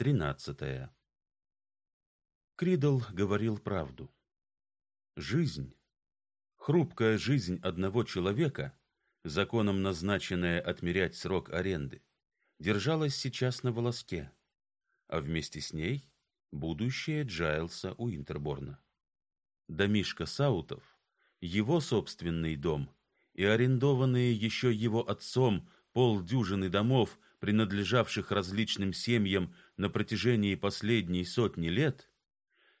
Тринадцатое. Кридл говорил правду. Жизнь, хрупкая жизнь одного человека, законом назначенная отмерять срок аренды, держалась сейчас на волоске, а вместе с ней будущее Джайлса Уинтерборна. Домишко Саутов, его собственный дом и арендованные еще его отцом полдюжины домов, принадлежавших различным семьям на протяжении последней сотни лет,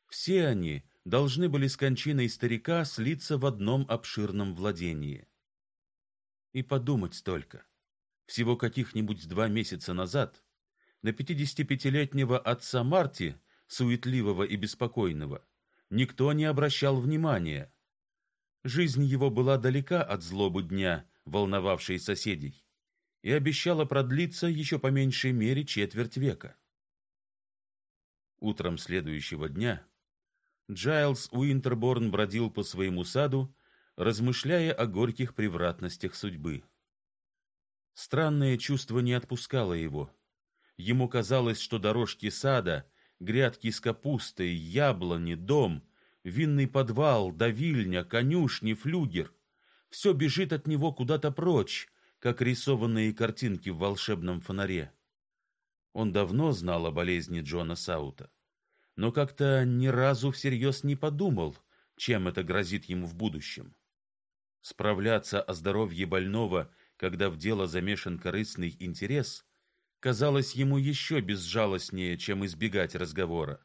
все они должны были с кончиной старика слиться в одном обширном владении. И подумать только, всего каких-нибудь два месяца назад на пятидесятипятилетнего отца Марти, суетливого и беспокойного, никто не обращал внимания. Жизнь его была далека от злобы дня, волновавшей соседей, и обещала продлиться еще по меньшей мере четверть века. Утром следующего дня Джайлс Уинтерборн бродил по своему саду, размышляя о горьких превратностях судьбы. Странное чувство не отпускало его. Ему казалось, что дорожки сада, грядки с капустой, яблони, дом, винный подвал, давильня, конюшни, флюгер все бежит от него куда-то прочь, как рисованные картинки в волшебном фонаре. Он давно знал о болезни Джона Саута но как-то ни разу всерьез не подумал, чем это грозит ему в будущем. Справляться о здоровье больного, когда в дело замешан корыстный интерес, казалось ему еще безжалостнее, чем избегать разговора.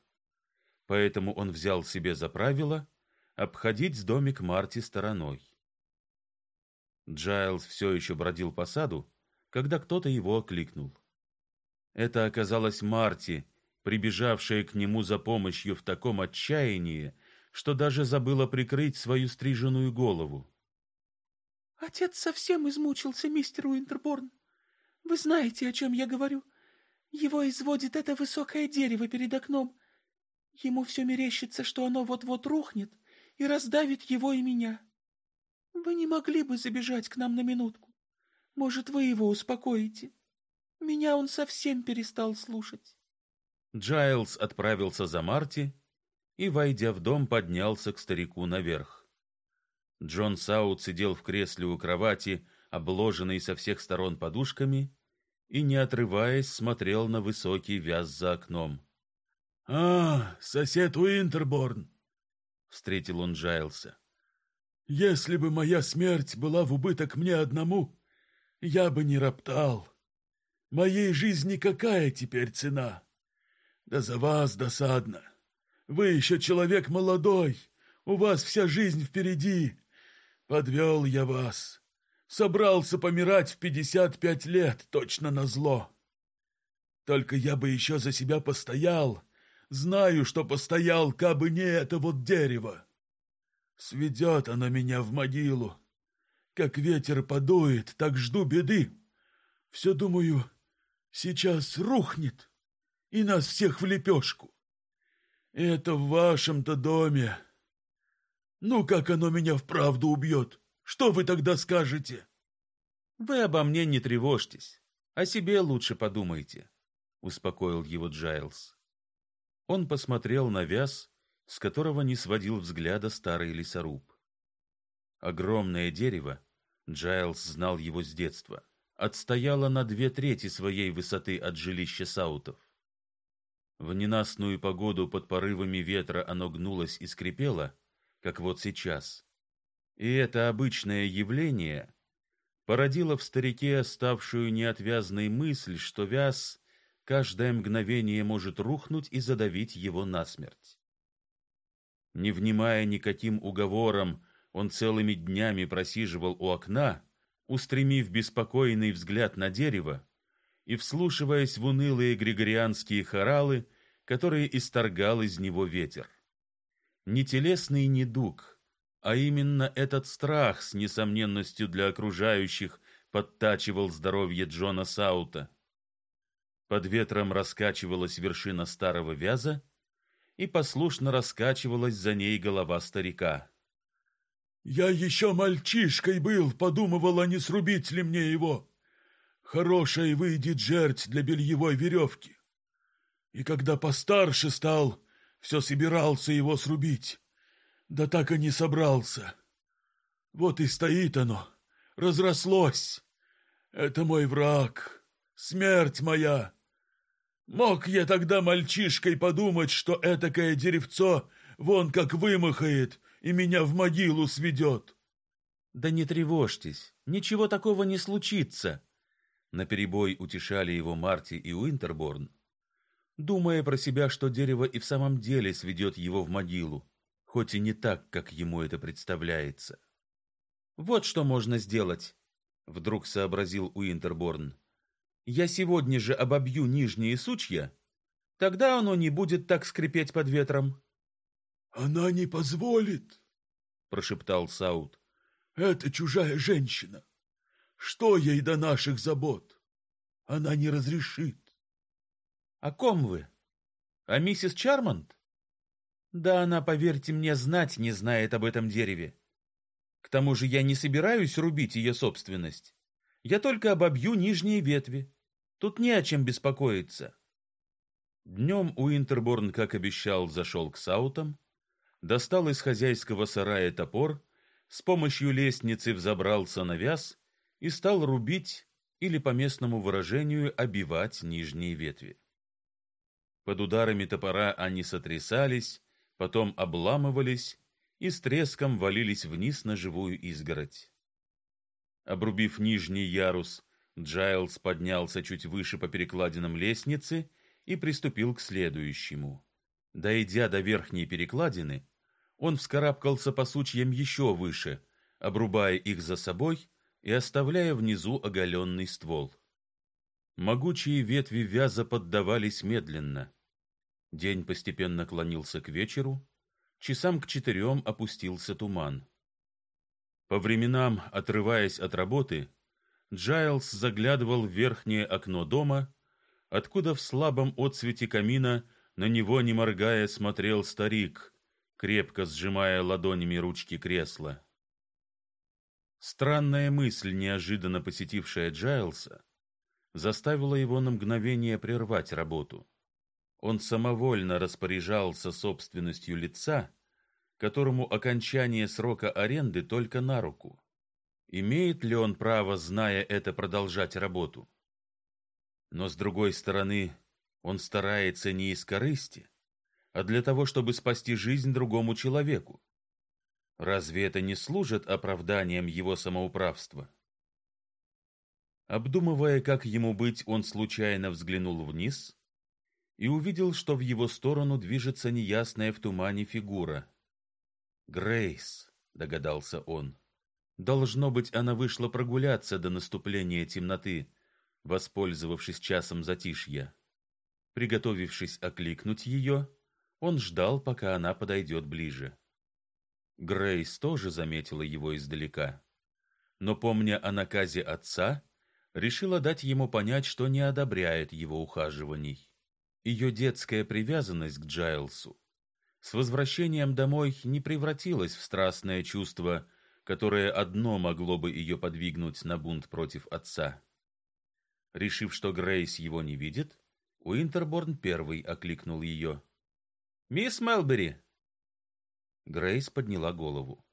Поэтому он взял себе за правило обходить домик Марти стороной. Джайлс все еще бродил по саду, когда кто-то его окликнул. Это оказалась Марти, прибежавшая к нему за помощью в таком отчаянии, что даже забыла прикрыть свою стриженную голову. Отец совсем измучился, мистер Уинтерборн. Вы знаете, о чем я говорю. Его изводит это высокое дерево перед окном. Ему все мерещится, что оно вот-вот рухнет и раздавит его и меня. Вы не могли бы забежать к нам на минутку? Может, вы его успокоите? Меня он совсем перестал слушать. Джайлс отправился за Марти и, войдя в дом, поднялся к старику наверх. Джон Саут сидел в кресле у кровати, обложенный со всех сторон подушками, и, не отрываясь, смотрел на высокий вяз за окном. — А, сосед Уинтерборн! — встретил он Джайлса. — Если бы моя смерть была в убыток мне одному, я бы не роптал. Моей жизни какая теперь цена? Да за вас досадно. Вы еще человек молодой, у вас вся жизнь впереди. Подвел я вас. Собрался помирать в пятьдесят пять лет, точно на зло. Только я бы еще за себя постоял. Знаю, что постоял, кабы не это вот дерево. Сведет оно меня в могилу. Как ветер подует, так жду беды. Все думаю, сейчас рухнет и нас всех в лепешку. Это в вашем-то доме. Ну, как оно меня вправду убьет? Что вы тогда скажете? Вы обо мне не тревожьтесь. О себе лучше подумайте, успокоил его Джайлс. Он посмотрел на вяз, с которого не сводил взгляда старый лесоруб. Огромное дерево, Джайлс знал его с детства, отстояло на две трети своей высоты от жилища Саутов. В ненастную погоду под порывами ветра оно гнулось и скрипело, как вот сейчас. И это обычное явление породило в старике оставшую неотвязной мысль, что вяз каждое мгновение может рухнуть и задавить его насмерть. Не внимая никаким уговорам, он целыми днями просиживал у окна, устремив беспокойный взгляд на дерево, и вслушиваясь в унылые григорианские хоралы, которые исторгал из него ветер. Не телесный недуг, а именно этот страх с несомненностью для окружающих подтачивал здоровье Джона Саута. Под ветром раскачивалась вершина старого вяза, и послушно раскачивалась за ней голова старика. «Я еще мальчишкой был, подумывал, а не срубить ли мне его. Хорошая выйдет жерть для бельевой веревки. И когда постарше стал, все собирался его срубить, да так и не собрался. Вот и стоит оно, разрослось. Это мой враг, смерть моя. Мог я тогда мальчишкой подумать, что этакое деревцо вон как вымахает и меня в могилу сведет. Да не тревожьтесь, ничего такого не случится. Наперебой утешали его Марти и Уинтерборн, думая про себя, что дерево и в самом деле сведет его в могилу, хоть и не так, как ему это представляется. Вот что можно сделать, вдруг сообразил Уинтерборн. Я сегодня же обобью нижние сучья, тогда оно не будет так скрипеть под ветром. Она не позволит, прошептал Саут. Это чужая женщина. Что ей до наших забот? Она не разрешит. О ком вы? О миссис Чармонт? Да она, поверьте мне, знать не знает об этом дереве. К тому же я не собираюсь рубить ее собственность. Я только обобью нижние ветви. Тут не о чем беспокоиться. Днем Уинтерборн, как обещал, зашел к Саутам, достал из хозяйского сарая топор, с помощью лестницы взобрался на вяз и стал рубить или по местному выражению обивать нижние ветви. Под ударами топора они сотрясались, потом обламывались и с треском валились вниз на живую изгородь. Обрубив нижний ярус, Джайлс поднялся чуть выше по перекладинам лестницы и приступил к следующему. Дойдя до верхней перекладины, он вскарабкался по сучьям еще выше, обрубая их за собой и оставляя внизу оголенный ствол. Могучие ветви вяза поддавались медленно. День постепенно клонился к вечеру, часам к четырем опустился туман. По временам, отрываясь от работы, Джайлс заглядывал в верхнее окно дома, откуда в слабом отсвете камина на него не моргая смотрел старик, крепко сжимая ладонями ручки кресла. Странная мысль, неожиданно посетившая Джайлса, заставила его на мгновение прервать работу. Он самовольно распоряжался собственностью лица, которому окончание срока аренды только на руку. Имеет ли он право, зная это, продолжать работу? Но с другой стороны, он старается не из корысти, а для того, чтобы спасти жизнь другому человеку. Разве это не служит оправданием его самоуправства? Обдумывая, как ему быть, он случайно взглянул вниз и увидел, что в его сторону движется неясная в тумане фигура. Грейс, догадался он. Должно быть, она вышла прогуляться до наступления темноты, воспользовавшись часом затишья. Приготовившись окликнуть ее, он ждал, пока она подойдет ближе. Грейс тоже заметила его издалека, но помня о наказе отца, решила дать ему понять, что не одобряет его ухаживаний. Ее детская привязанность к Джайлсу с возвращением домой не превратилась в страстное чувство, которое одно могло бы ее подвигнуть на бунт против отца. Решив, что Грейс его не видит, Уинтерборн первый окликнул ее. «Мисс Мелбери!» Грейс подняла голову.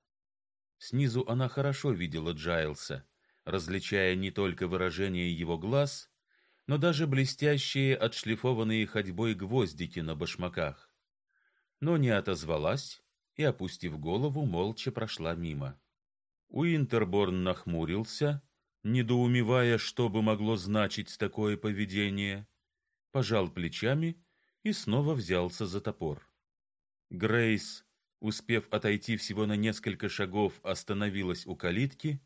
Снизу она хорошо видела Джайлса, различая не только выражение его глаз, но даже блестящие отшлифованные ходьбой гвоздики на башмаках. Но не отозвалась и, опустив голову, молча прошла мимо. Уинтерборн нахмурился, недоумевая, что бы могло значить такое поведение, пожал плечами и снова взялся за топор. Грейс, успев отойти всего на несколько шагов, остановилась у калитки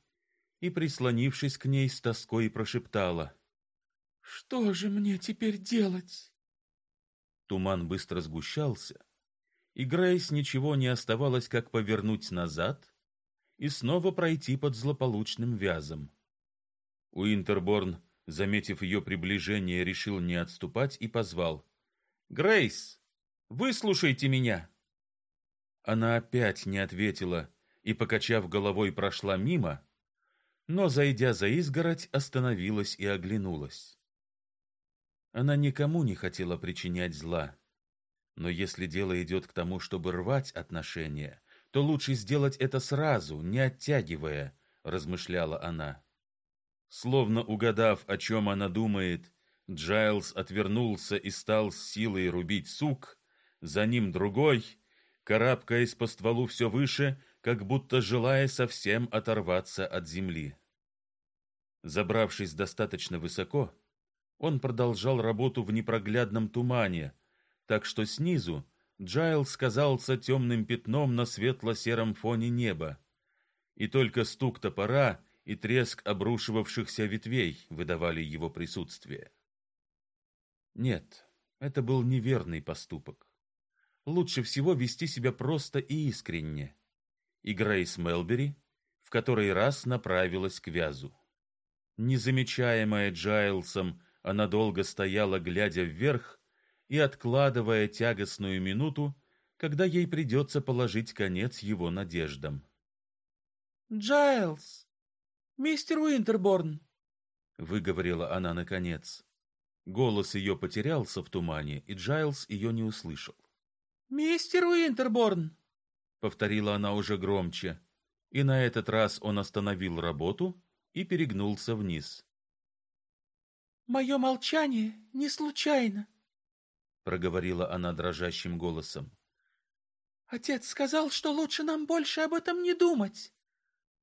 и, прислонившись к ней, с тоской прошептала — что же мне теперь делать? Туман быстро сгущался, и Грейс ничего не оставалось, как повернуть назад и снова пройти под злополучным вязом. Уинтерборн, заметив ее приближение, решил не отступать и позвал: "Грейс, выслушайте меня". Она опять не ответила и, покачав головой, прошла мимо, но зайдя за изгородь, остановилась и оглянулась. Она никому не хотела причинять зла. Но если дело идет к тому, чтобы рвать отношения, то лучше сделать это сразу, не оттягивая, размышляла она. Словно угадав, о чем она думает, Джайлс отвернулся и стал с силой рубить сук, за ним другой, карабкаясь по стволу все выше, как будто желая совсем оторваться от земли. Забравшись достаточно высоко, он продолжал работу в непроглядном тумане, так что снизу Джайлс казался темным пятном на светло-сером фоне неба, и только стук топора и треск обрушивавшихся ветвей выдавали его присутствие. Нет, это был неверный поступок. Лучше всего вести себя просто и искренне. И Грейс Мелбери в который раз направилась к вязу. Незамечаемая Джайлсом, она долго стояла, глядя вверх и откладывая тягостную минуту, когда ей придется положить конец его надеждам. «Джайлс! Мистер Уинтерборн!» — выговорила она наконец. Голос ее потерялся в тумане, и Джайлс ее не услышал. «Мистер Уинтерборн!» — повторила она уже громче, и на этот раз он остановил работу и перегнулся вниз. «Мое молчание не случайно», — проговорила она дрожащим голосом. «Отец сказал, что лучше нам больше об этом не думать,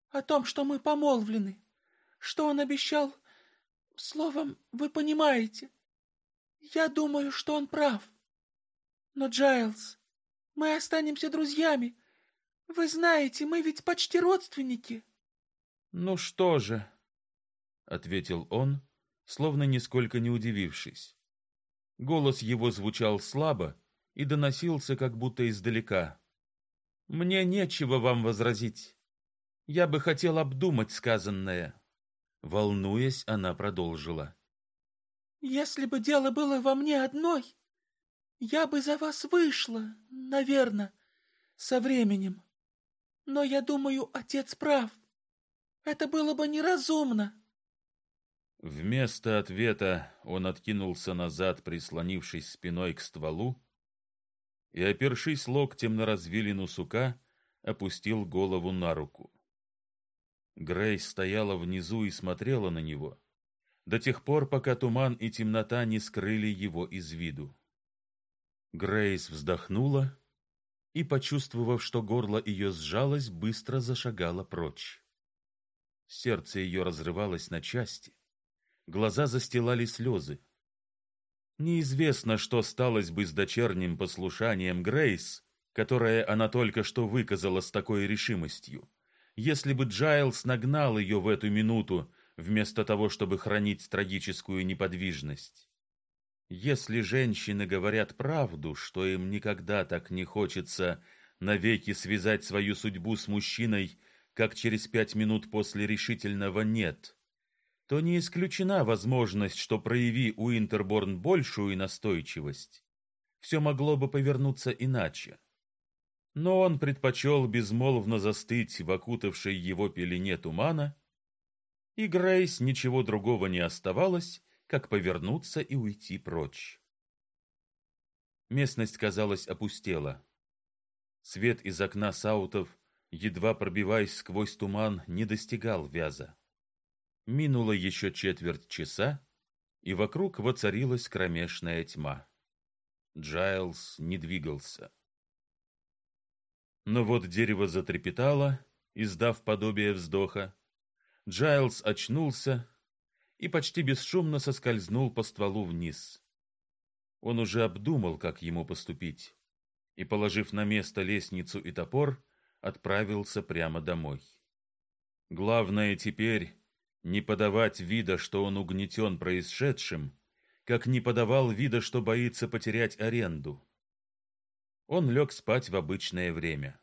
о том, что мы помолвлены, что он обещал... Словом, вы понимаете. Я думаю, что он прав. Но, Джайлз, мы останемся друзьями. Вы знаете, мы ведь почти родственники». Ну что же, ответил он, словно нисколько не удивившись. Голос его звучал слабо и доносился как будто издалека. Мне нечего вам возразить. Я бы хотел обдумать сказанное. Волнуясь, она продолжила: Если бы дело было во мне одной, я бы за вас вышла, наверное, со временем. Но я думаю, отец прав. Это было бы неразумно. Вместо ответа он откинулся назад, прислонившись спиной к стволу, и, опершись локтем на развилину сука, опустил голову на руку. Грейс стояла внизу и смотрела на него до тех пор, пока туман и темнота не скрыли его из виду. Грейс вздохнула и, почувствовав, что горло ее сжалось, быстро зашагала прочь. Сердце ее разрывалось на части, глаза застилали слезы. Неизвестно, что сталось бы с дочерним послушанием Грейс, которое она только что выказала с такой решимостью, если бы Джайлс нагнал ее в эту минуту, вместо того, чтобы хранить трагическую неподвижность. Если женщины говорят правду, что им никогда так не хочется навеки связать свою судьбу с мужчиной, как через пять минут после решительного «нет», то не исключена возможность, что прояви у Интерборн большую настойчивость, все могло бы повернуться иначе. Но он предпочел безмолвно застыть в окутавшей его пелене тумана, и Грейс ничего другого не оставалось, как повернуться и уйти прочь. Местность, казалось, опустела. Свет из окна саутов едва пробиваясь сквозь туман, не достигал вяза. Минуло еще четверть часа, и вокруг воцарилась кромешная тьма. Джайлс не двигался. Но вот дерево затрепетало, издав подобие вздоха. Джайлс очнулся и почти бесшумно соскользнул по стволу вниз. Он уже обдумал, как ему поступить, и, положив на место лестницу и топор, отправился прямо домой. Главное теперь не подавать вида, что он угнетен происшедшим, как не подавал вида, что боится потерять аренду. Он лег спать в обычное время.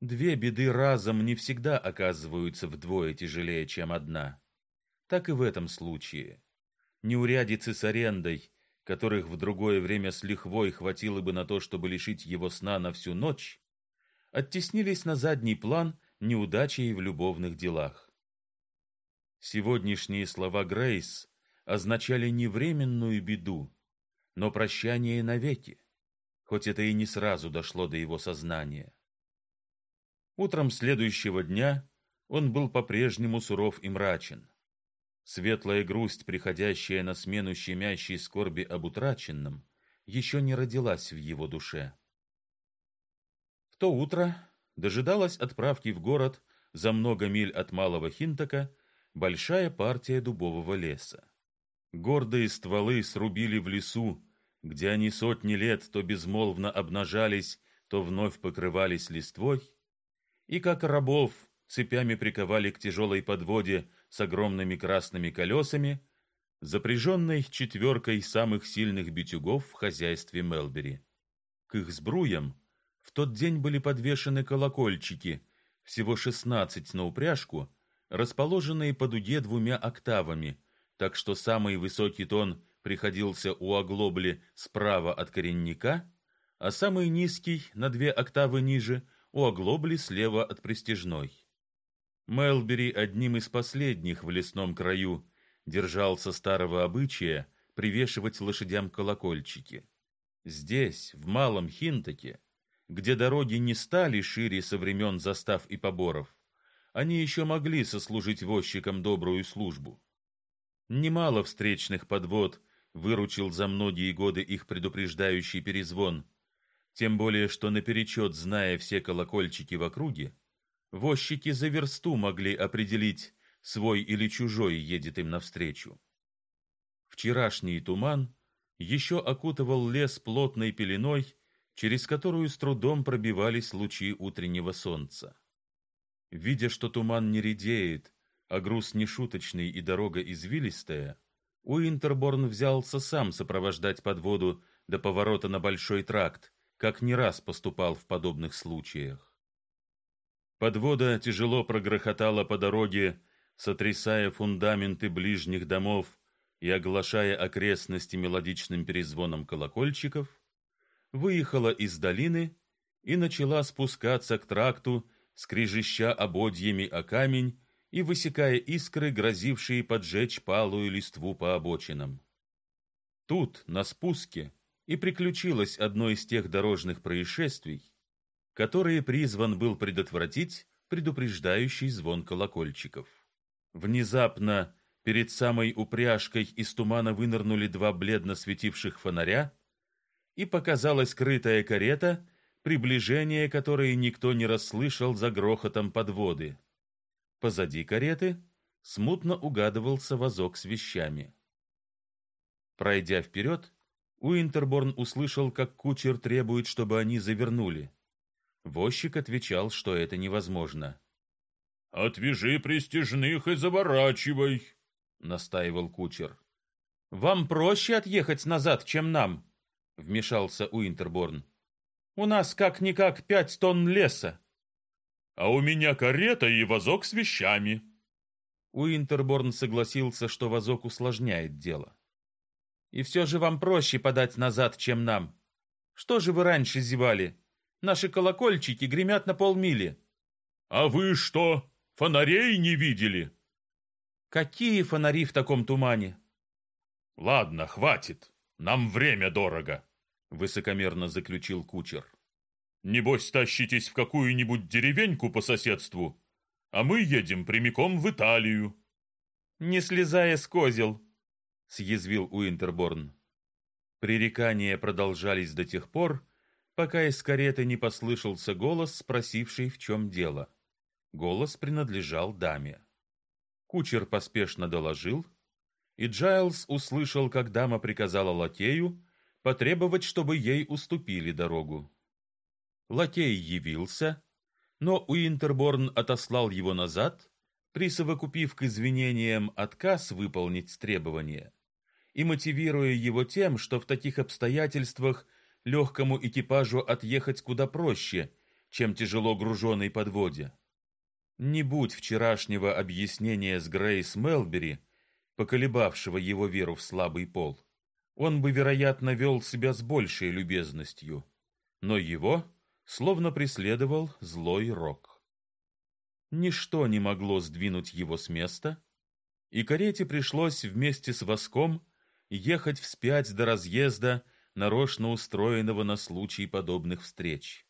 Две беды разом не всегда оказываются вдвое тяжелее, чем одна. Так и в этом случае. Неурядицы с арендой, которых в другое время с лихвой хватило бы на то, чтобы лишить его сна на всю ночь, оттеснились на задний план неудачей в любовных делах. Сегодняшние слова Грейс означали не временную беду, но прощание навеки, хоть это и не сразу дошло до его сознания. Утром следующего дня он был по-прежнему суров и мрачен. Светлая грусть, приходящая на смену щемящей скорби об утраченном, еще не родилась в его душе. В то утро дожидалась отправки в город за много миль от Малого Хинтака большая партия дубового леса. Гордые стволы срубили в лесу, где они сотни лет то безмолвно обнажались, то вновь покрывались листвой, и как рабов цепями приковали к тяжелой подводе с огромными красными колесами, запряженной четверкой самых сильных битюгов в хозяйстве Мелбери. К их сбруям в тот день были подвешены колокольчики, всего шестнадцать на упряжку, расположенные по дуге двумя октавами, так что самый высокий тон приходился у оглобли справа от коренника, а самый низкий на две октавы ниже у оглобли слева от пристежной. Мелбери одним из последних в лесном краю держался старого обычая привешивать лошадям колокольчики. Здесь, в Малом Хинтаке, где дороги не стали шире со времен застав и поборов, они еще могли сослужить возчикам добрую службу. Немало встречных подвод выручил за многие годы их предупреждающий перезвон, тем более что наперечет, зная все колокольчики в округе, возчики за версту могли определить, свой или чужой едет им навстречу. Вчерашний туман еще окутывал лес плотной пеленой, через которую с трудом пробивались лучи утреннего солнца. Видя, что туман не редеет, а груз нешуточный и дорога извилистая, Уинтерборн взялся сам сопровождать подводу до поворота на большой тракт, как не раз поступал в подобных случаях. Подвода тяжело прогрохотала по дороге, сотрясая фундаменты ближних домов и оглашая окрестности мелодичным перезвоном колокольчиков, выехала из долины и начала спускаться к тракту, скрежеща ободьями о камень и высекая искры, грозившие поджечь палую листву по обочинам. Тут, на спуске, и приключилось одно из тех дорожных происшествий, которые призван был предотвратить предупреждающий звон колокольчиков. Внезапно перед самой упряжкой из тумана вынырнули два бледно светивших фонаря, и показалась скрытая карета, приближение которой никто не расслышал за грохотом подводы. Позади кареты смутно угадывался вазок с вещами. Пройдя вперед, Уинтерборн услышал, как кучер требует, чтобы они завернули. Возчик отвечал, что это невозможно. Отвяжи пристежных и заворачивай, настаивал кучер. Вам проще отъехать назад, чем нам, вмешался Уинтерборн. У нас как никак пять тонн леса. А у меня карета и вазок с вещами. Уинтерборн согласился, что вазок усложняет дело. И все же вам проще подать назад, чем нам. Что же вы раньше зевали? Наши колокольчики гремят на полмили. А вы что, фонарей не видели? Какие фонари в таком тумане? Ладно, хватит. Нам время дорого, высокомерно заключил кучер. Небось тащитесь в какую-нибудь деревеньку по соседству, а мы едем прямиком в Италию. Не слезая с козел, съязвил Уинтерборн. Пререкания продолжались до тех пор, пока из кареты не послышался голос, спросивший, в чем дело. Голос принадлежал даме. Кучер поспешно доложил, и Джайлс услышал, как дама приказала лакею потребовать, чтобы ей уступили дорогу. Лакей явился, но Уинтерборн отослал его назад, присовокупив к извинениям отказ выполнить требование и мотивируя его тем, что в таких обстоятельствах легкому экипажу отъехать куда проще, чем тяжело груженной подводе. Не будь вчерашнего объяснения с Грейс Мелбери, поколебавшего его веру в слабый пол, он бы, вероятно, вел себя с большей любезностью, но его словно преследовал злой рок. Ничто не могло сдвинуть его с места, и карете пришлось вместе с воском ехать вспять до разъезда, нарочно устроенного на случай подобных встреч.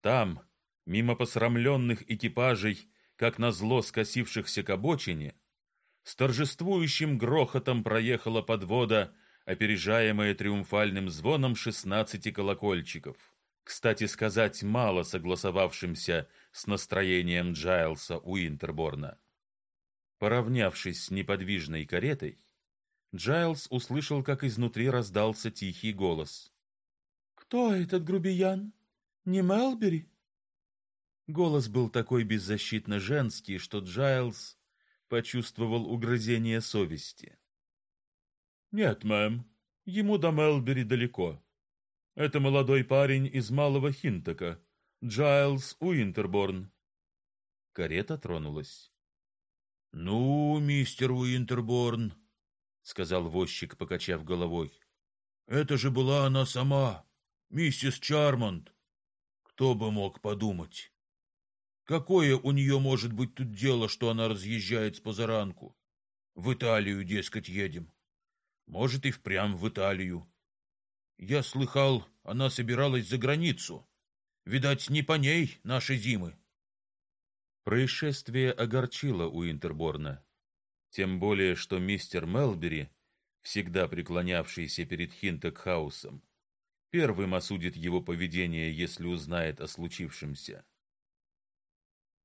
Там, мимо посрамленных экипажей, как назло скосившихся к обочине, с торжествующим грохотом проехала подвода, опережаемая триумфальным звоном шестнадцати колокольчиков. Кстати сказать, мало согласовавшимся с настроением Джайлса Уинтерборна. Поравнявшись с неподвижной каретой, Джайлс услышал, как изнутри раздался тихий голос. «Кто этот грубиян? Не Мелбери?» Голос был такой беззащитно женский, что Джайлс почувствовал угрызение совести. «Нет, мэм, ему до Мелбери далеко. Это молодой парень из Малого Хинтока, Джайлс Уинтерборн». Карета тронулась. «Ну, мистер Уинтерборн», — сказал возчик, покачав головой. «Это же была она сама, миссис Чармонт. Кто бы мог подумать? Какое у нее может быть тут дело, что она разъезжает с позаранку? В Италию, дескать, едем. Может, и впрямь в Италию. Я слыхал, она собиралась за границу. Видать, не по ней наши зимы». Происшествие огорчило Уинтерборна, тем более что мистер Мелбери всегда преклонявшийся перед Хинтекхаусом, первым осудит его поведение, если узнает о случившемся.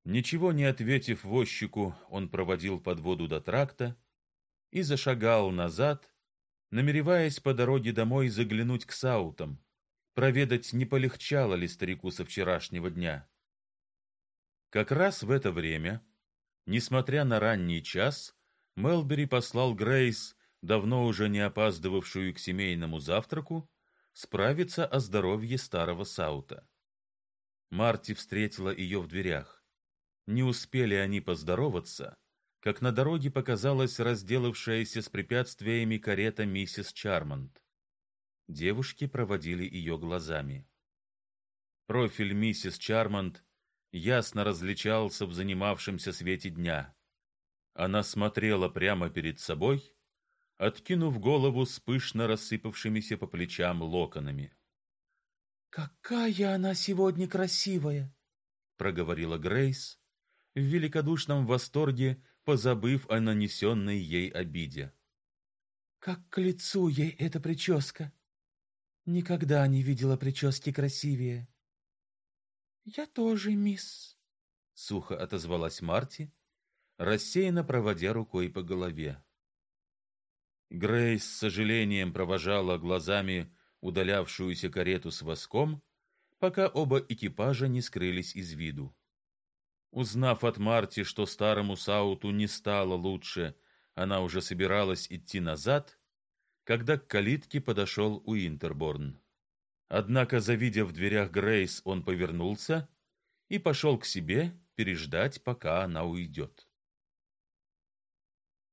Ничего не ответив возчику, он проводил подводу до тракта и зашагал назад, намереваясь по дороге домой заглянуть к Саутам, проведать, не полегчало ли старику со вчерашнего дня. Как раз в это время, несмотря на ранний час, Мелбери послал Грейс давно уже не опаздывавшую к семейному завтраку, справиться о здоровье старого Саута. Марти встретила ее в дверях. Не успели они поздороваться, как на дороге показалась разделавшаяся с препятствиями карета миссис Чармонт. Девушки проводили ее глазами. Профиль миссис Чармонт ясно различался в занимавшемся свете дня. Она смотрела прямо перед собой откинув голову с пышно рассыпавшимися по плечам локонами. «Какая она сегодня красивая!» — проговорила Грейс, в великодушном восторге, позабыв о нанесенной ей обиде. «Как к лицу ей эта прическа! Никогда не видела прически красивее!» «Я тоже, мисс!» — сухо отозвалась Марти, рассеянно проводя рукой по голове. Грейс с сожалением провожала глазами удалявшуюся карету с воском, пока оба экипажа не скрылись из виду. Узнав от Марти, что старому Сауту не стало лучше, она уже собиралась идти назад, когда к калитке подошел Уинтерборн. Однако, завидя в дверях Грейс, он повернулся и пошел к себе переждать, пока она уйдет.